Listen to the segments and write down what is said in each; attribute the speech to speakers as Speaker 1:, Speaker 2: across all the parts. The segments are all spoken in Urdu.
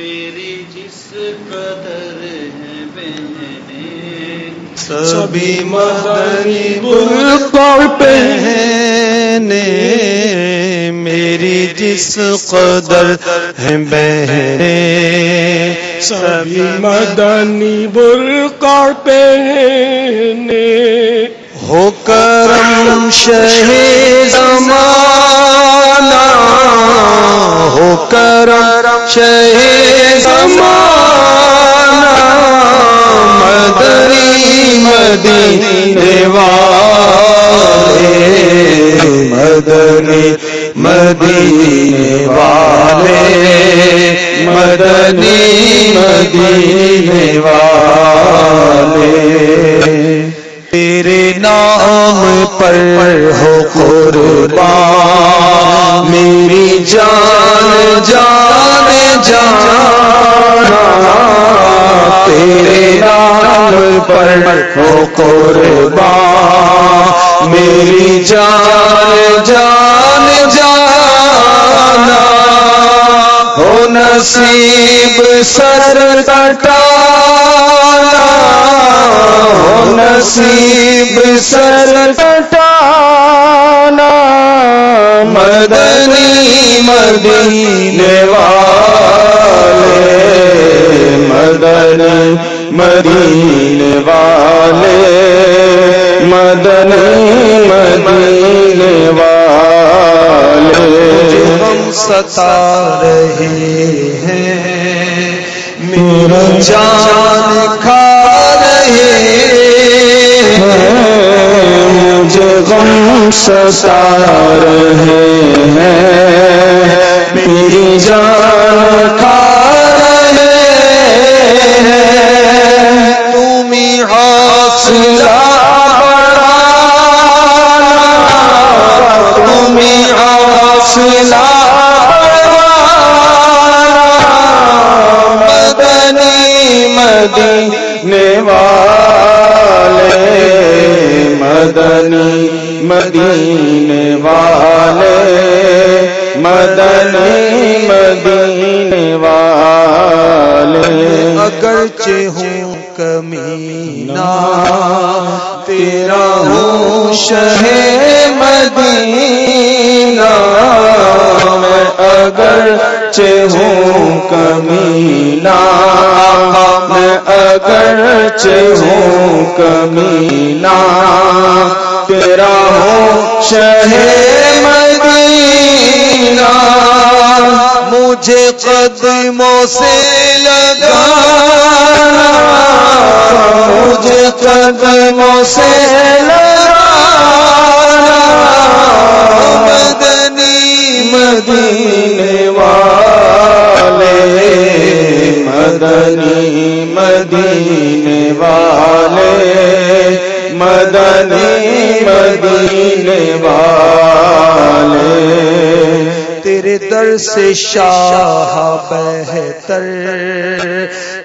Speaker 1: میری جس قدر ہے
Speaker 2: سبھی مدنی برقع پہنے میری جس قدر ہے بہنیں
Speaker 3: سبھی مدنی برقع پہنے۔
Speaker 2: ہو کرم شہ زمانہ ہو کرم شہ زمانہ، مدنی مدینے والے، مدنی مدینے والے، مدنی مدینے والے۔ تیرے نام پر ہو قربان پر ہو قربان میری جان جان، جانا، ہو نصیب سر کٹانا، ہو نصیب سر کٹانا، مدنی مدینے والے، مدنی مدینے والے مدنی مدینے والے۔ ہم ستا رہے ہیں میرا جان کھا رہے ہیں۔ مجھے غم ستا رہے ہیں۔ میری جان اگرچہ ہوں کمینہ، تیرا ہوں شہ مدینہ۔ میں اگر ہوں کمینہ، میں اگر ہوں کمینہ۔ تیرا ہوں شہ مدینہ، مجھے قدموں سے لگانا مجھے قدموں سے لگانا مدنی مدینے والے مدنی مدینے والے مدنی مدینے والے تیرے در سے شاہ بہتر،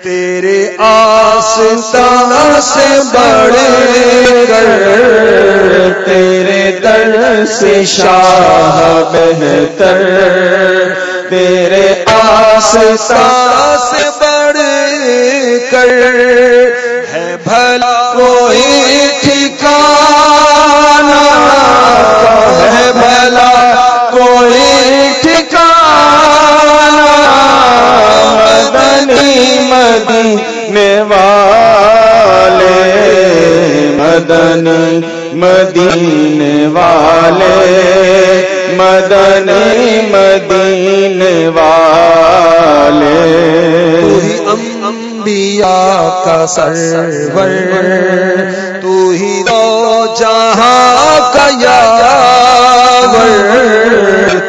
Speaker 2: تیرے آستان سے بڑے کر تیرے در سے شاہ بہتر، تیرے آستان سے بڑے کر ہے بھلا کوئی ٹھکانا ہے بھلا کوئی ٹھکانا مدنی مدینے والے مدنی مدینے والے مدنی مدینے والے۔ انبیاء کا سرور تو ہی دو جہاں کا یاور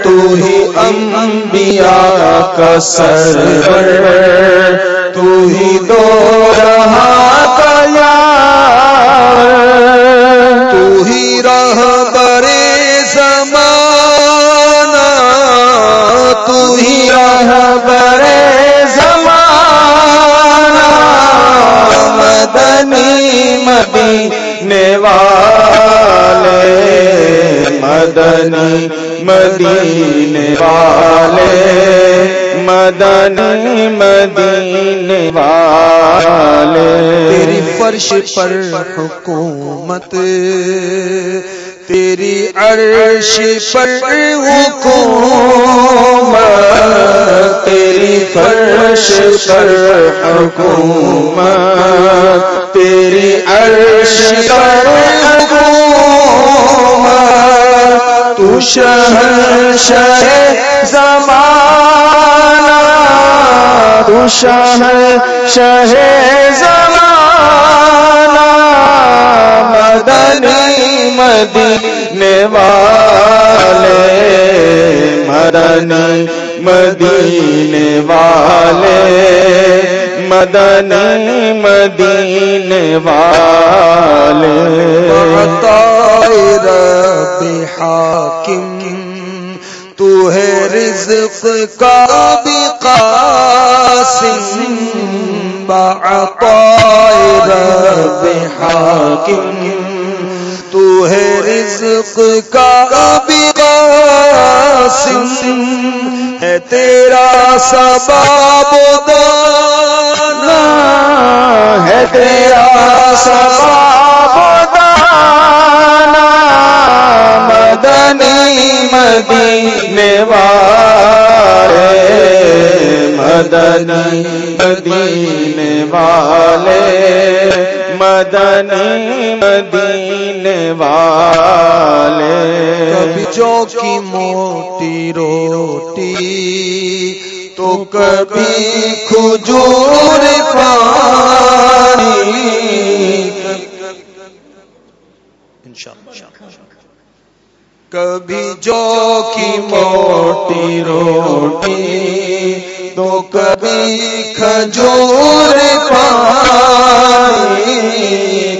Speaker 2: تو ہی انبیاء کا سرور۔ تو ہی دو جہاں کا یاور تو ہی رہ برے زمانہ۔ تو ہی رہ برے زمانہ۔ مدنی مدینے والے۔ مدنی مدینے والے۔ مدنی مدینے
Speaker 4: تیری فرش پر حکومت، تیری عرش پر حکومت،
Speaker 2: تیری فرش پر حکومت، تیری عرش پر حکومت۔ تو شہر شہ زمانہ تو شہر شہ زمانہ، مدنی مدینے والے، مدنی مدینے والے، مدنی مدینے والے۔
Speaker 4: عطائے رب حاکم، تو ہے رزق کا بھی قاسم بعطائے رب تو ہے رزق کا بھی قاسم ہے تیرا سباب دانا
Speaker 2: ہے تیرا سباب دانا مدنی مدینے والے مدنی مدینے والے، مدنی مدینے والے۔
Speaker 4: کبھی چوکی موٹی روٹی، تو کبھی کھجور پانی۔ کبھی جو کی موٹی روٹی تو کبھی کھجور پانی،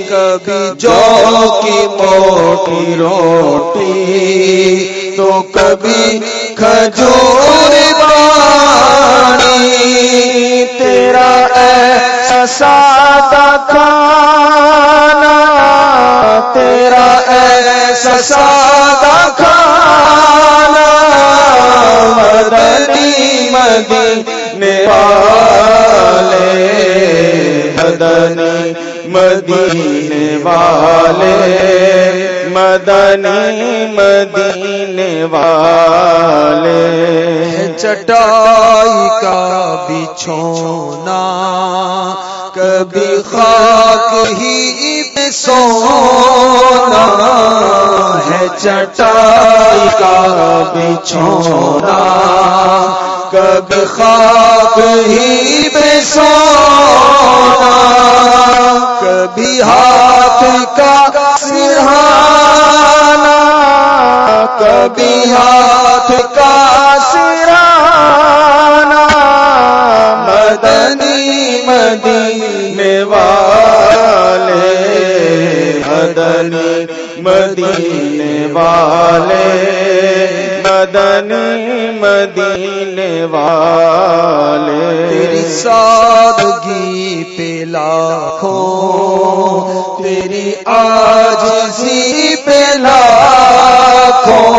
Speaker 4: کبھی جو کی موٹی روٹی، تو کبھی کھجور پانی۔
Speaker 2: تیرا ایسا سادہ کھانا، تیرا ایسا مدینے والے مدنی مدینے والے مدنی مدینے والے۔
Speaker 4: چٹائی کا بچھونا کبھی خاک ہی پہ سونا ہے، چٹائی کا بچھونا کبھی خاک ہی پہ سونا۔ کبھی ہاتھ کا سرہانا۔ کبھی ہاتھ کا
Speaker 2: مدینے والے مدنی مدینے والے مدنی مدینے والے۔
Speaker 4: تیری سادگی پہ لاکھوں، تیری آجزی پہ لاکھوں،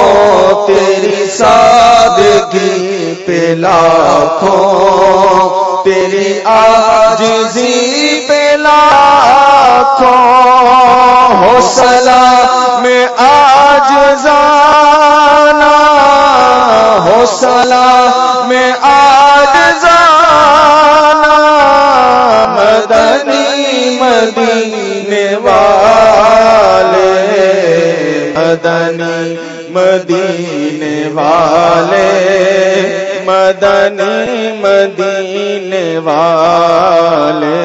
Speaker 4: تیری سادگی پہ لاکھوں تیری آجزی پہ لاکھوں،
Speaker 2: حوصلہ میں آج جانا حوصلہ میں آج جانا مدنی مدینے والے، مدنی مدینے والے، مدنی مدینے والے۔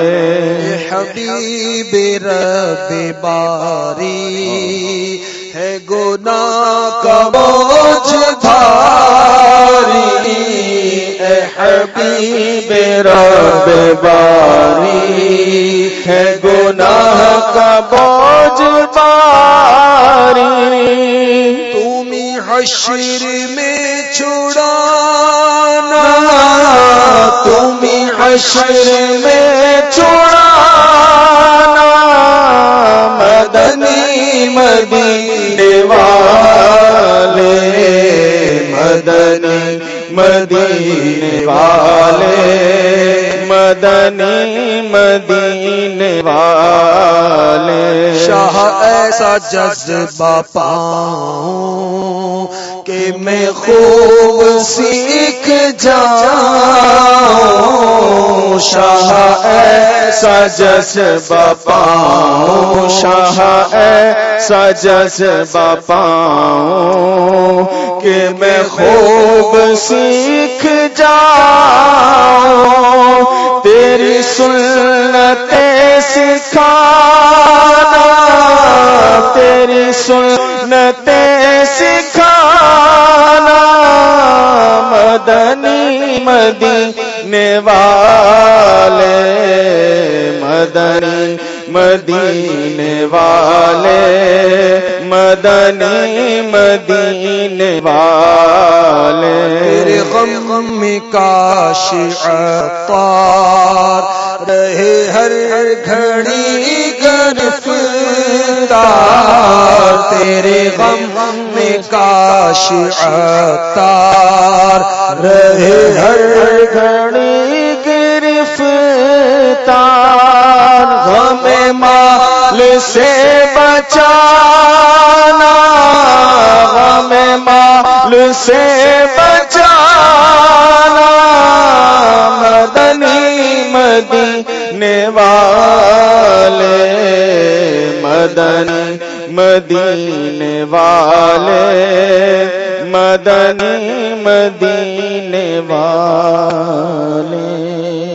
Speaker 4: حبیب رب باری، ہے گناہ کا بوجھ بھاری۔ اے
Speaker 2: حبیب رب باری، ہے گناہ کا بوجھ
Speaker 4: حشر میں چھڑانا
Speaker 2: تم حشر میں چھڑانا مدنی مدینے والے، مدنی مدینے والے، مدنی مدینے والے۔
Speaker 4: شاہ ایسا جذبہ پاؤں میں خوب سیکھ جاؤں،
Speaker 2: شاہ ایسا جذبہ پاؤں، شاہ ایسا جذبہ پاؤں کہ میں خوب سیکھ جاؤں، تیری سنت سکھانا، تیری سنت سکھانا۔ مدینے والے، مدنی، مدینے والے، مدنی، مدینے والے۔
Speaker 4: تیرے غم میں کاش عطار، رہے ہر گھڑی گرفتار۔ تیرے غم میں کاش عطار رہے ہر
Speaker 2: گھڑی گرفتار غم مال سے بچانا غم مال سے بچانا مدنی مدینے والے مدنی مدینے والے مدنی مدینے والے۔